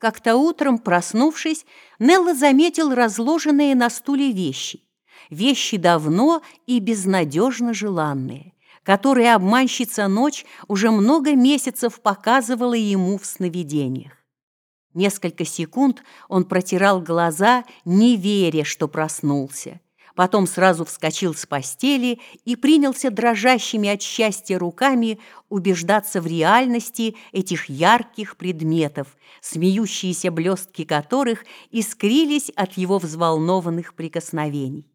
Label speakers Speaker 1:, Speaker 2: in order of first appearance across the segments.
Speaker 1: Как-то утром, проснувшись, Нелла заметил разложенные на стуле вещи. Вещи давно и безнадежно желанные, которые обманщица ночь уже много месяцев показывала ему в сновидениях. Несколько секунд он протирал глаза, не веря, что проснулся. Потом сразу вскочил с постели и принялся дрожащими от счастья руками убеждаться в реальности этих ярких предметов, смеющиеся блестки которых искрились от его взволнованных прикосновений.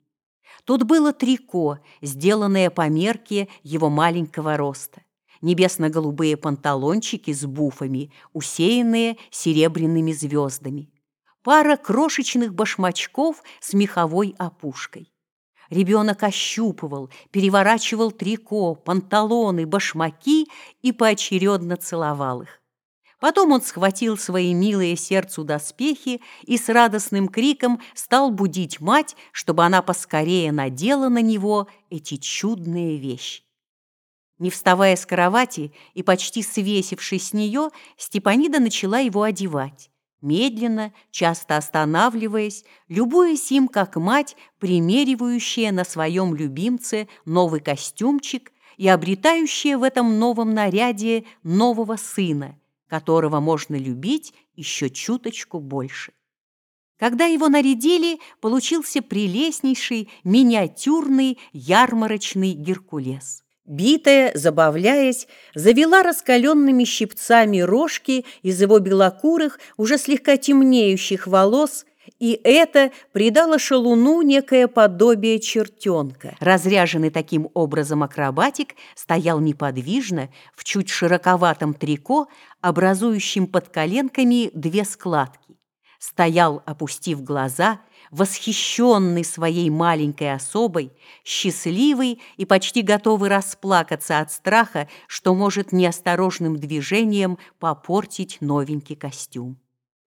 Speaker 1: Тут было трико, сделанное по мерке его маленького роста небесно-голубые панталончики с буфами, усеянные серебряными звездами, пара крошечных башмачков с меховой опушкой. Ребенок ощупывал, переворачивал трико, панталоны, башмаки и поочередно целовал их. Потом он схватил свои милые сердцу доспехи и с радостным криком стал будить мать, чтобы она поскорее надела на него эти чудные вещи. Не вставая с кровати и почти свесившись с нее, Степанида начала его одевать. Медленно, часто останавливаясь, любуясь им, как мать, примеривающая на своем любимце новый костюмчик и обретающая в этом новом наряде нового сына, которого можно любить еще чуточку больше. Когда его нарядили, получился прелестнейший, миниатюрный, ярмарочный Геркулес. Битая, забавляясь, завела раскаленными щипцами рожки из его белокурых, уже слегка темнеющих волос, и это придало шалуну некое подобие чертенка. Разряженный таким образом акробатик стоял неподвижно в чуть широковатом трико, образующем под коленками две складки. Стоял, опустив глаза, восхищенный своей маленькой особой, счастливый и почти готовый расплакаться от страха, что может неосторожным движением попортить новенький костюм.